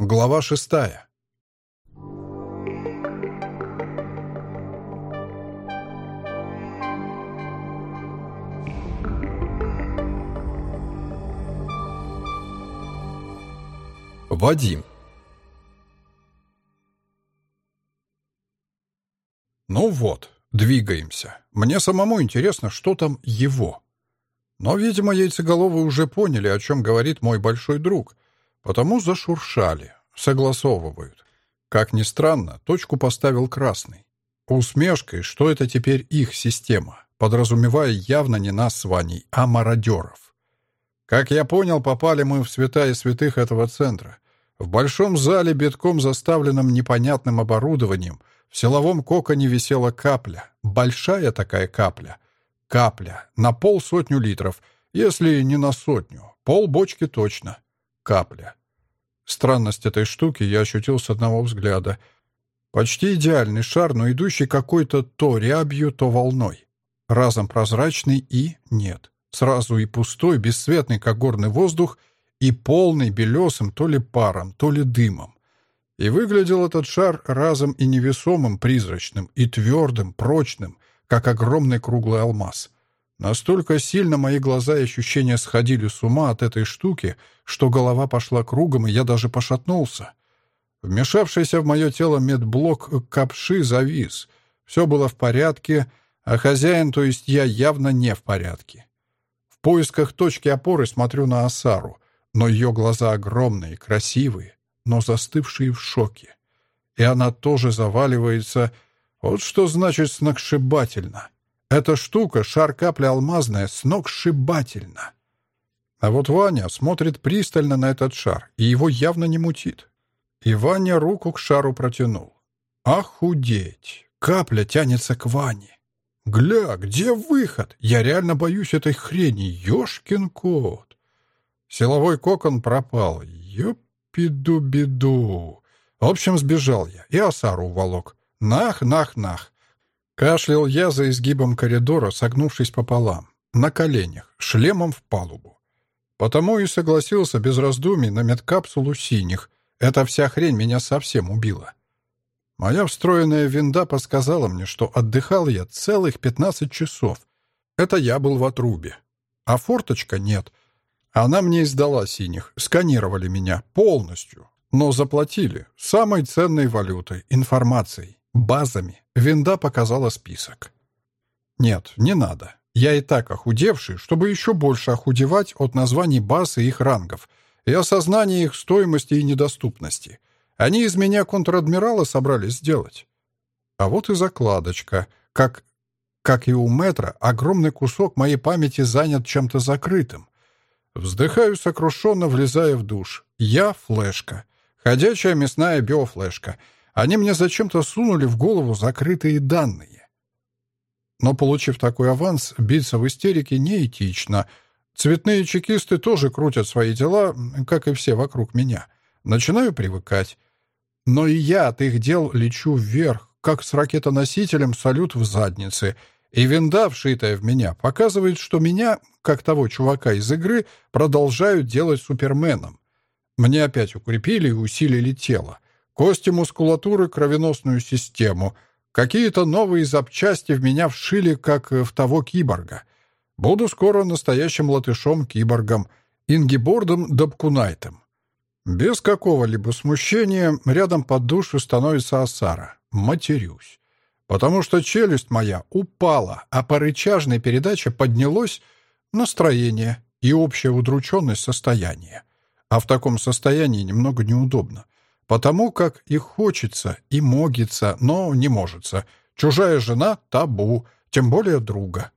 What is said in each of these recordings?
Глава шестая. Вадим. Ну вот, двигаемся. Мне самому интересно, что там его. Но, видимо, яйцеголовые уже поняли, о чем говорит мой большой друг, потому зашуршали, согласовывают. Как ни странно, точку поставил красный. Усмешкой, что это теперь их система, подразумевая явно не нас с Ваней, а мародеров. Как я понял, попали мы в святая святых этого центра — в большом зале, битком заставленном непонятным оборудованием, в силовом коконе висела капля. Большая такая капля. Капля. На полсотню литров. Если не на сотню. Пол бочки точно. Капля. Странность этой штуки я ощутил с одного взгляда. Почти идеальный шар, но идущий какой-то то рябью, то волной. Разом прозрачный и нет. Сразу и пустой, бесцветный, как горный воздух — и полный белесым то ли паром, то ли дымом. И выглядел этот шар разом и невесомым, призрачным, и твердым, прочным, как огромный круглый алмаз. Настолько сильно мои глаза и ощущения сходили с ума от этой штуки, что голова пошла кругом, и я даже пошатнулся. Вмешавшийся в мое тело медблок капши завис. Все было в порядке, а хозяин, то есть я, явно не в порядке. В поисках точки опоры смотрю на Асару — но ее глаза огромные, красивые, но застывшие в шоке. И она тоже заваливается. Вот что значит сногсшибательно. Эта штука, шар-капля алмазная, сногсшибательно. А вот Ваня смотрит пристально на этот шар, и его явно не мутит. И Ваня руку к шару протянул. Охудеть! Капля тянется к Ване. Гля, где выход? Я реально боюсь этой хрени. Ёшкин кот. Силовой кокон пропал. Ёпиду-беду. В общем, сбежал я. И Асару уволок. Нах, нах, нах. Кашлял я за изгибом коридора, согнувшись пополам. На коленях, шлемом в палубу. Потому и согласился без раздумий на медкапсулу синих. Эта вся хрень меня совсем убила. Моя встроенная винда подсказала мне, что отдыхал я целых 15 часов. Это я был в отрубе. А форточка нет — она мне издала синих, сканировали меня полностью, но заплатили самой ценной валютой, информацией, базами. Винда показала список. Нет, не надо. Я и так охудевший, чтобы еще больше охудевать от названий баз и их рангов, и осознания их стоимости и недоступности. Они из меня контр-адмирала собрались сделать. А вот и закладочка. Как, как и у метра, огромный кусок моей памяти занят чем-то закрытым. Вздыхаю сокрушенно, влезая в душ. Я — флешка. Ходячая мясная биофлешка. Они мне зачем-то сунули в голову закрытые данные. Но, получив такой аванс, биться в истерике неэтично. Цветные чекисты тоже крутят свои дела, как и все вокруг меня. Начинаю привыкать. Но и я от их дел лечу вверх, как с ракетоносителем салют в заднице — и винда, вшитая в меня, показывает, что меня, как того чувака из игры, продолжают делать суперменом. Мне опять укрепили и усилили тело. Кости, мускулатуры, кровеносную систему. Какие-то новые запчасти в меня вшили, как в того киборга. Буду скоро настоящим латышом-киборгом, ингибордом Дабкунайтом. Без какого-либо смущения рядом под душу становится Асара. Матерюсь потому что челюсть моя упала, а по рычажной передаче поднялось настроение и общая удрученность состояния. А в таком состоянии немного неудобно, потому как и хочется, и могится, но не можется. Чужая жена — табу, тем более друга.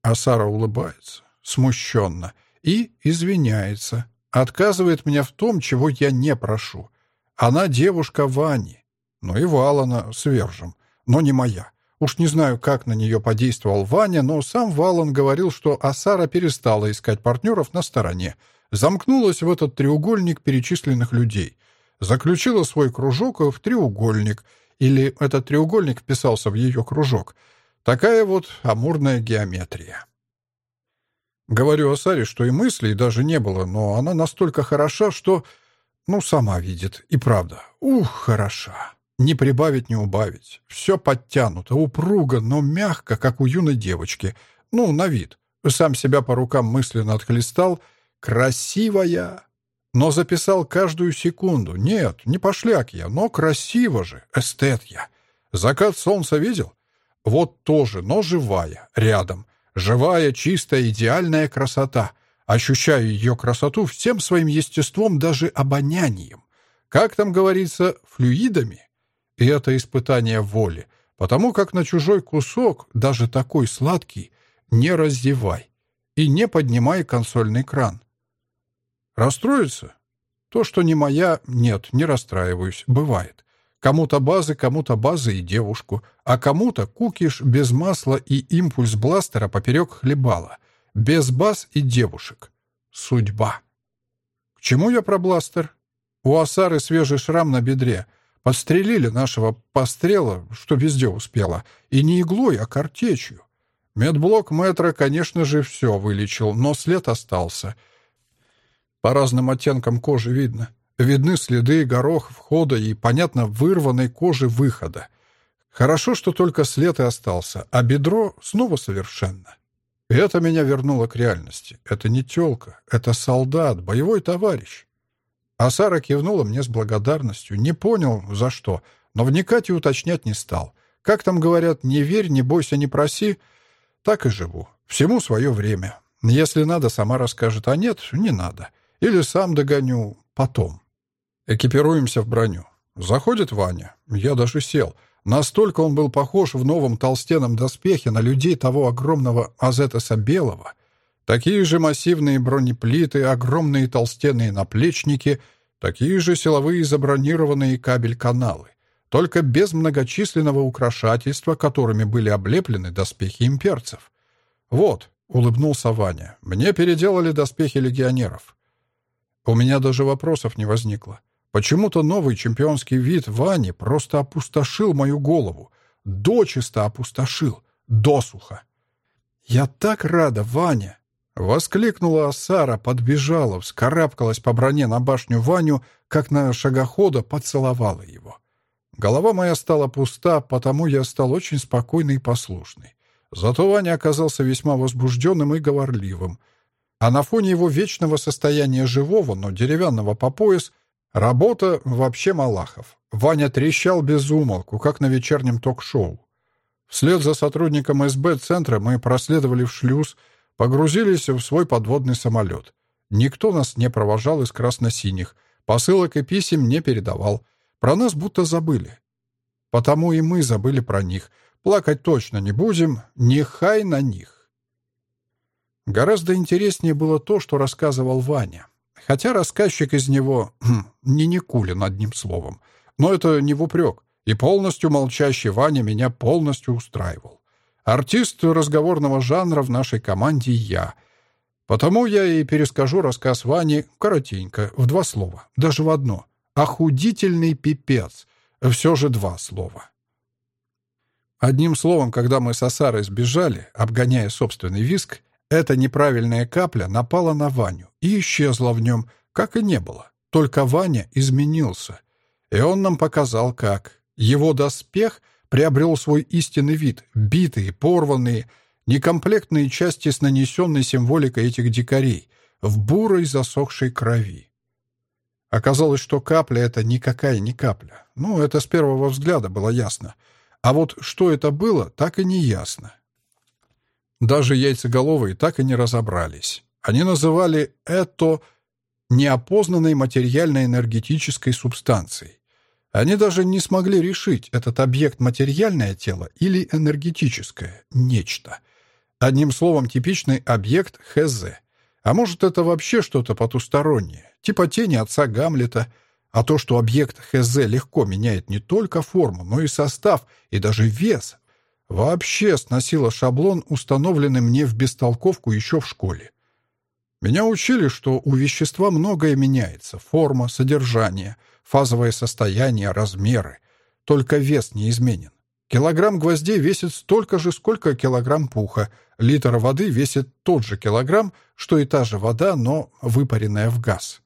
А Сара улыбается, смущенно, и извиняется, отказывает мне в том, чего я не прошу. Она девушка Вани, ну и Валана свержем но не моя. Уж не знаю, как на нее подействовал Ваня, но сам Валан говорил, что Асара перестала искать партнеров на стороне, замкнулась в этот треугольник перечисленных людей, заключила свой кружок в треугольник, или этот треугольник вписался в ее кружок. Такая вот амурная геометрия. Говорю Асаре, что и мыслей даже не было, но она настолько хороша, что... Ну, сама видит. И правда. Ух, хороша. Не прибавить, не убавить. Все подтянуто, упруго, но мягко, как у юной девочки. Ну, на вид. Сам себя по рукам мысленно отхлестал. Красивая. Но записал каждую секунду. Нет, не пошляк я, но красиво же. Эстет я. Закат солнца видел? Вот тоже, но живая, рядом. Живая, чистая, идеальная красота. Ощущаю ее красоту всем своим естеством, даже обонянием. Как там говорится, флюидами? И это испытание воли, потому как на чужой кусок, даже такой сладкий, не раздевай и не поднимай консольный кран. Расстроиться? То, что не моя, нет, не расстраиваюсь, бывает. Кому-то базы, кому-то базы и девушку, а кому-то кукиш без масла и импульс бластера поперек хлебала. Без баз и девушек. Судьба. К чему я про бластер? У Асары свежий шрам на бедре. Подстрелили нашего пострела, что везде успела, и не иглой, а картечью. Медблок метра, конечно же, все вылечил, но след остался. По разным оттенкам кожи видно. Видны следы горох входа и, понятно, вырванной кожи выхода. Хорошо, что только след и остался, а бедро снова совершенно. Это меня вернуло к реальности. Это не тёлка, это солдат, боевой товарищ. А Сара кивнула мне с благодарностью. Не понял, за что, но вникать и уточнять не стал. Как там говорят, не верь, не бойся, не проси. Так и живу. Всему свое время. Если надо, сама расскажет, а нет, не надо. Или сам догоню потом. Экипируемся в броню. Заходит Ваня. Я даже сел. Настолько он был похож в новом толстенном доспехе на людей того огромного Азетеса Белого — Такие же массивные бронеплиты, огромные толстенные наплечники, такие же силовые забронированные кабель-каналы, только без многочисленного украшательства, которыми были облеплены доспехи имперцев. «Вот», — улыбнулся Ваня, — «мне переделали доспехи легионеров». У меня даже вопросов не возникло. Почему-то новый чемпионский вид Вани просто опустошил мою голову. Дочисто опустошил. Досуха. «Я так рада, Ваня!» Воскликнула Сара, подбежала, вскарабкалась по броне на башню Ваню, как на шагохода поцеловала его. Голова моя стала пуста, потому я стал очень спокойный и послушный. Зато Ваня оказался весьма возбужденным и говорливым. А на фоне его вечного состояния живого, но деревянного по пояс, работа вообще Малахов. Ваня трещал без умолку, как на вечернем ток-шоу. Вслед за сотрудником СБ-центра мы проследовали в шлюз, Погрузились в свой подводный самолет. Никто нас не провожал из красно-синих, посылок и писем не передавал. Про нас будто забыли. Потому и мы забыли про них. Плакать точно не будем, нехай на них. Гораздо интереснее было то, что рассказывал Ваня. Хотя рассказчик из него хм, не Никулин, одним словом. Но это не в упрек. И полностью молчащий Ваня меня полностью устраивал. Артист разговорного жанра в нашей команде я. Потому я и перескажу рассказ Вани коротенько, в два слова, даже в одно. Охудительный пипец. Все же два слова. Одним словом, когда мы с Асарой сбежали, обгоняя собственный виск, эта неправильная капля напала на Ваню и исчезла в нем, как и не было. Только Ваня изменился. И он нам показал, как. Его доспех — приобрел свой истинный вид, битые, порванные, некомплектные части с нанесенной символикой этих дикарей, в бурой засохшей крови. Оказалось, что капля — это никакая не капля. Ну, это с первого взгляда было ясно. А вот что это было, так и не ясно. Даже яйцеголовые так и не разобрались. Они называли это неопознанной материально-энергетической субстанцией. Они даже не смогли решить, этот объект материальное тело или энергетическое, нечто. Одним словом, типичный объект ХЗ. А может, это вообще что-то потустороннее, типа тени отца Гамлета. А то, что объект ХЗ легко меняет не только форму, но и состав, и даже вес, вообще сносило шаблон, установленный мне в бестолковку еще в школе. Меня учили, что у вещества многое меняется — форма, содержание — фазовое состояние, размеры. Только вес не изменен. Килограмм гвоздей весит столько же, сколько килограмм пуха. Литр воды весит тот же килограмм, что и та же вода, но выпаренная в газ.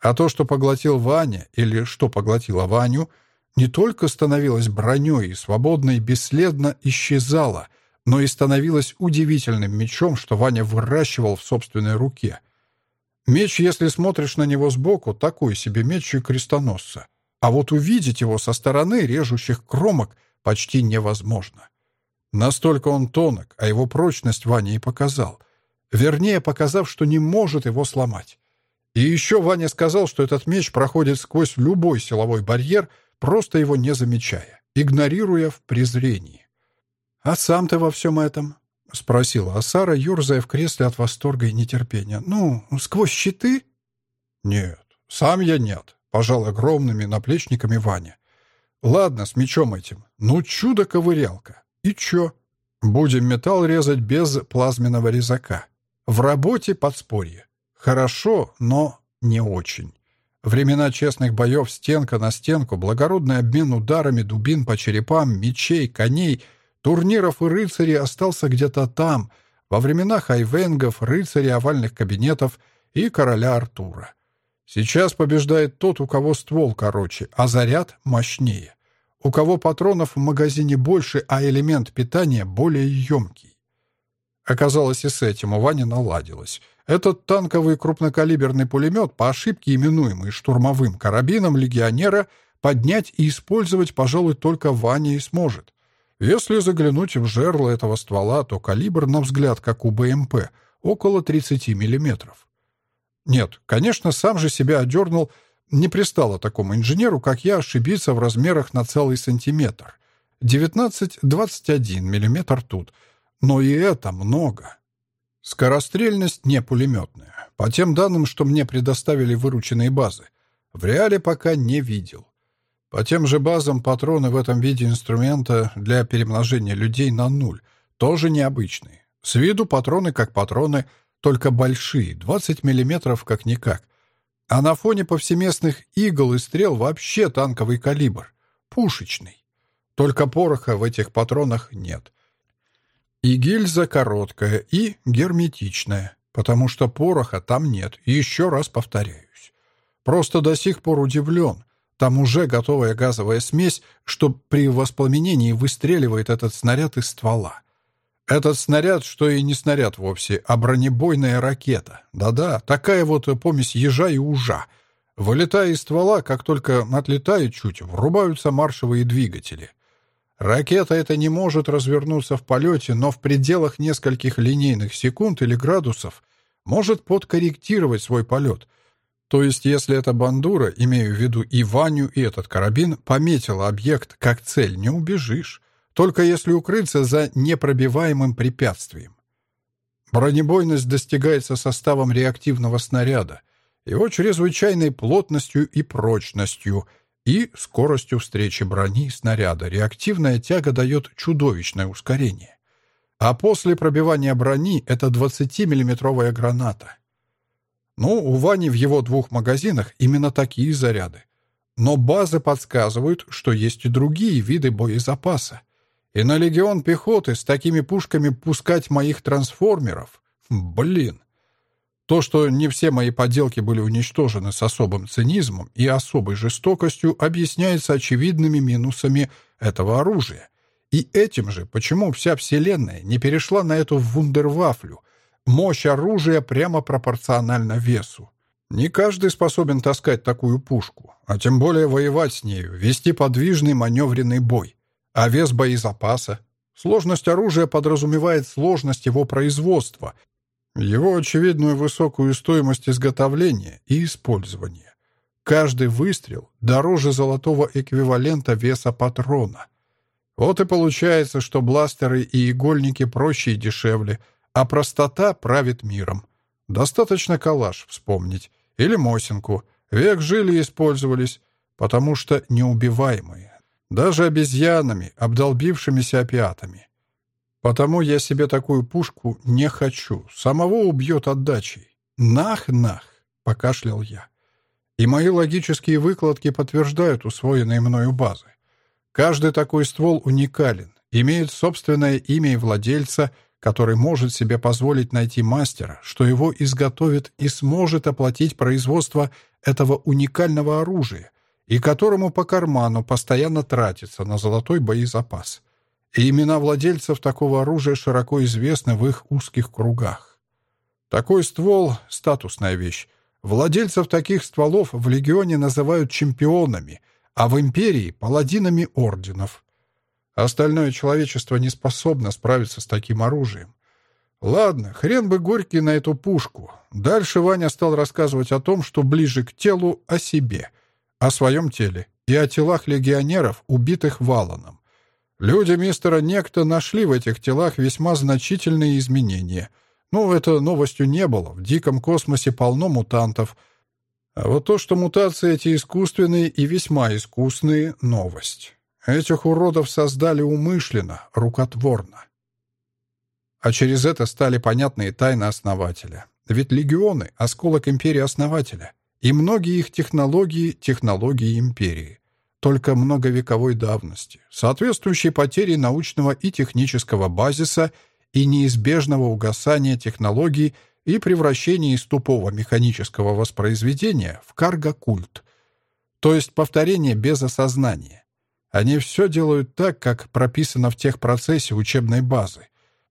А то, что поглотил Ваня, или что поглотила Ваню, не только становилось броней и свободно и бесследно исчезало, но и становилось удивительным мечом, что Ваня выращивал в собственной руке. Меч, если смотришь на него сбоку, такой себе меч и крестоносца. А вот увидеть его со стороны режущих кромок почти невозможно. Настолько он тонок, а его прочность Ваня и показал. Вернее, показав, что не может его сломать. И еще Ваня сказал, что этот меч проходит сквозь любой силовой барьер, просто его не замечая, игнорируя в презрении. «А сам ты во всем этом?» — спросила Асара, ерзая в кресле от восторга и нетерпения. «Ну, сквозь щиты?» «Нет, сам я нет», — пожал огромными наплечниками Ваня. «Ладно, с мечом этим. Ну, чудо-ковырялка. И чё? Будем металл резать без плазменного резака. В работе подспорье. Хорошо, но не очень. Времена честных боев стенка на стенку, благородный обмен ударами дубин по черепам, мечей, коней, турниров и рыцарей остался где-то там, во времена хайвенгов, рыцарей овальных кабинетов и короля Артура. Сейчас побеждает тот, у кого ствол короче, а заряд мощнее у кого патронов в магазине больше, а элемент питания более емкий. Оказалось, и с этим у Вани наладилось. Этот танковый крупнокалиберный пулемет, по ошибке именуемый штурмовым карабином легионера, поднять и использовать, пожалуй, только Ваня и сможет. Если заглянуть в жерло этого ствола, то калибр, на взгляд, как у БМП, около 30 миллиметров. Нет, конечно, сам же себя одернул не пристало такому инженеру, как я, ошибиться в размерах на целый сантиметр. 19-21 миллиметр тут. Но и это много. Скорострельность не пулеметная. По тем данным, что мне предоставили вырученные базы. В реале пока не видел. По тем же базам патроны в этом виде инструмента для перемножения людей на нуль. Тоже необычные. С виду патроны как патроны, только большие, 20 миллиметров как-никак. А на фоне повсеместных игл и стрел вообще танковый калибр. Пушечный. Только пороха в этих патронах нет. И гильза короткая, и герметичная, потому что пороха там нет, еще раз повторяюсь. Просто до сих пор удивлен. Там уже готовая газовая смесь, что при воспламенении выстреливает этот снаряд из ствола. Этот снаряд, что и не снаряд вовсе, а бронебойная ракета. Да-да, такая вот помесь ежа и ужа. Вылетая из ствола, как только отлетает чуть, врубаются маршевые двигатели. Ракета эта не может развернуться в полете, но в пределах нескольких линейных секунд или градусов может подкорректировать свой полет. То есть, если эта бандура, имею в виду и Ваню, и этот карабин, пометила объект как цель, не убежишь только если укрыться за непробиваемым препятствием. Бронебойность достигается составом реактивного снаряда, его чрезвычайной плотностью и прочностью и скоростью встречи брони и снаряда. Реактивная тяга дает чудовищное ускорение. А после пробивания брони это 20-миллиметровая граната. Ну, у Вани в его двух магазинах именно такие заряды. Но базы подсказывают, что есть и другие виды боезапаса. И на легион пехоты с такими пушками пускать моих трансформеров? Блин. То, что не все мои поделки были уничтожены с особым цинизмом и особой жестокостью, объясняется очевидными минусами этого оружия. И этим же, почему вся Вселенная не перешла на эту вундервафлю, мощь оружия прямо пропорциональна весу. Не каждый способен таскать такую пушку, а тем более воевать с нею, вести подвижный маневренный бой. А вес боезапаса? Сложность оружия подразумевает сложность его производства, его очевидную высокую стоимость изготовления и использования. Каждый выстрел дороже золотого эквивалента веса патрона. Вот и получается, что бластеры и игольники проще и дешевле, а простота правит миром. Достаточно калаш вспомнить. Или Мосинку. Век жили и использовались, потому что неубиваемые. Даже обезьянами, обдолбившимися опиатами. Потому я себе такую пушку не хочу. Самого убьет отдачей. Нах-нах, покашлял я. И мои логические выкладки подтверждают усвоенные мною базы. Каждый такой ствол уникален, имеет собственное имя и владельца, который может себе позволить найти мастера, что его изготовит и сможет оплатить производство этого уникального оружия, и которому по карману постоянно тратится на золотой боезапас. И имена владельцев такого оружия широко известны в их узких кругах. Такой ствол — статусная вещь. Владельцев таких стволов в Легионе называют чемпионами, а в Империи — паладинами орденов. Остальное человечество не способно справиться с таким оружием. Ладно, хрен бы горький на эту пушку. Дальше Ваня стал рассказывать о том, что ближе к телу, о себе, о своем теле и о телах легионеров, убитых валаном. Люди мистера Некто нашли в этих телах весьма значительные изменения. Ну, это новостью не было. В диком космосе полно мутантов. А вот то, что мутации эти искусственные и весьма искусные — новость. Этих уродов создали умышленно, рукотворно. А через это стали понятны и тайны Основателя. Ведь легионы — осколок империи Основателя. И многие их технологии — технологии империи. Только многовековой давности, соответствующей потере научного и технического базиса и неизбежного угасания технологий и превращения из тупого механического воспроизведения в карго-культ, то есть повторение без осознания. Они все делают так, как прописано в техпроцессе учебной базы.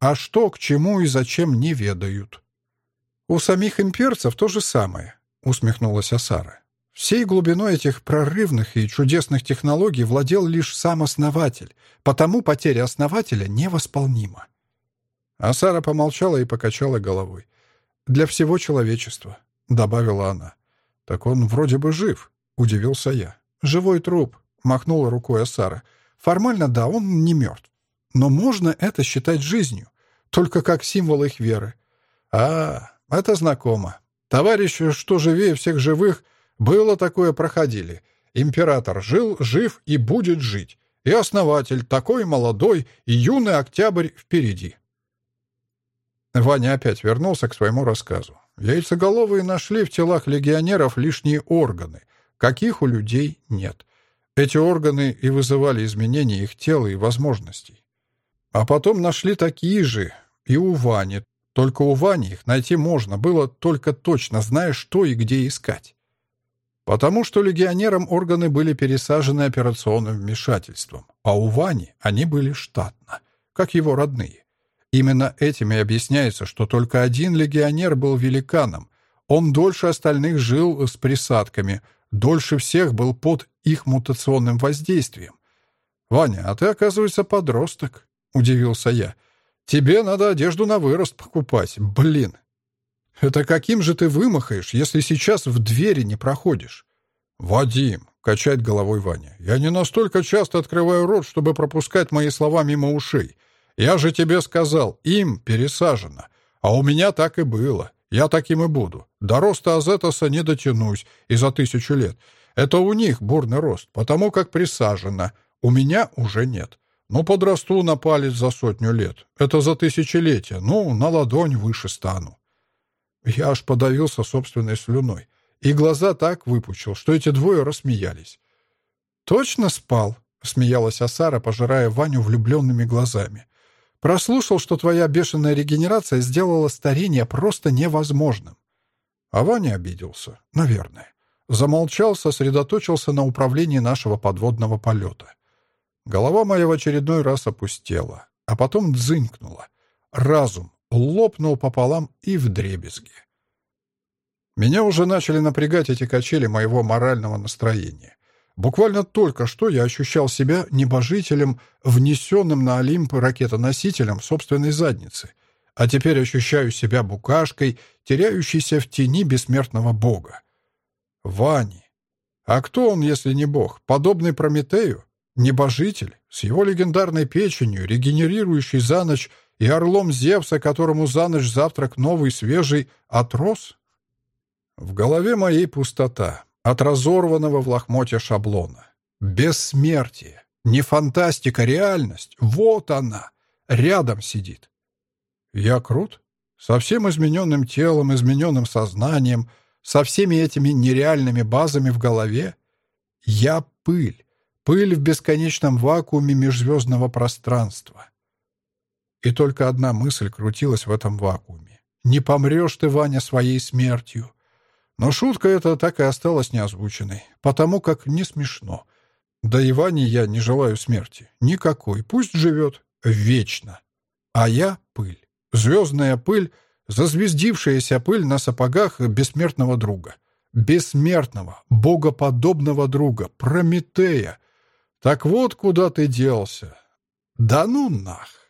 А что, к чему и зачем не ведают. «У самих имперцев то же самое», — усмехнулась Асара. «Всей глубиной этих прорывных и чудесных технологий владел лишь сам основатель, потому потеря основателя невосполнима». Асара помолчала и покачала головой. «Для всего человечества», — добавила она. «Так он вроде бы жив», — удивился я. «Живой труп», махнула рукой Асара. Формально, да, он не мертв. Но можно это считать жизнью, только как символ их веры. А, это знакомо. Товарищ, что живее всех живых, было такое проходили. Император жил, жив и будет жить. И основатель такой молодой и юный октябрь впереди. Ваня опять вернулся к своему рассказу. Яйцеголовые нашли в телах легионеров лишние органы, каких у людей нет. Эти органы и вызывали изменения их тела и возможностей. А потом нашли такие же и у Вани. Только у Вани их найти можно было, только точно зная, что и где искать. Потому что легионерам органы были пересажены операционным вмешательством, а у Вани они были штатно, как его родные. Именно этим и объясняется, что только один легионер был великаном. Он дольше остальных жил с присадками — дольше всех был под их мутационным воздействием. «Ваня, а ты, оказывается, подросток», — удивился я. «Тебе надо одежду на вырост покупать, блин». «Это каким же ты вымахаешь, если сейчас в двери не проходишь?» «Вадим», — качает головой Ваня, — «я не настолько часто открываю рот, чтобы пропускать мои слова мимо ушей. Я же тебе сказал, им пересажено, а у меня так и было. Я таким и буду. До роста Азетоса не дотянусь и за тысячу лет. Это у них бурный рост, потому как присажено. У меня уже нет. Ну, подрасту на палец за сотню лет. Это за тысячелетие. Ну, на ладонь выше стану. Я аж подавился собственной слюной. И глаза так выпучил, что эти двое рассмеялись. «Точно спал?» — смеялась Асара, пожирая Ваню влюбленными глазами. Прослушал, что твоя бешеная регенерация сделала старение просто невозможным. А Ваня обиделся, наверное. Замолчал, сосредоточился на управлении нашего подводного полета. Голова моя в очередной раз опустела, а потом дзынькнула. Разум лопнул пополам и вдребезги. Меня уже начали напрягать эти качели моего морального настроения. Буквально только что я ощущал себя небожителем, внесенным на Олимп ракетоносителем собственной задницы, а теперь ощущаю себя букашкой, теряющейся в тени бессмертного бога. Вани. А кто он, если не бог? Подобный Прометею? Небожитель? С его легендарной печенью, регенерирующий за ночь, и орлом Зевса, которому за ночь завтрак новый, свежий, отрос? В голове моей пустота от разорванного в лохмотья шаблона. Бессмертие. Не фантастика, реальность. Вот она. Рядом сидит. Я крут? Со всем измененным телом, измененным сознанием, со всеми этими нереальными базами в голове? Я пыль. Пыль в бесконечном вакууме межзвездного пространства. И только одна мысль крутилась в этом вакууме. «Не помрешь ты, Ваня, своей смертью!» Но шутка эта так и осталась неозвученной, потому как не смешно. Да и Ване я не желаю смерти. Никакой. Пусть живет. Вечно. А я — пыль. Звездная пыль, зазвездившаяся пыль на сапогах бессмертного друга. Бессмертного, богоподобного друга, Прометея. Так вот, куда ты делся. Да ну нах!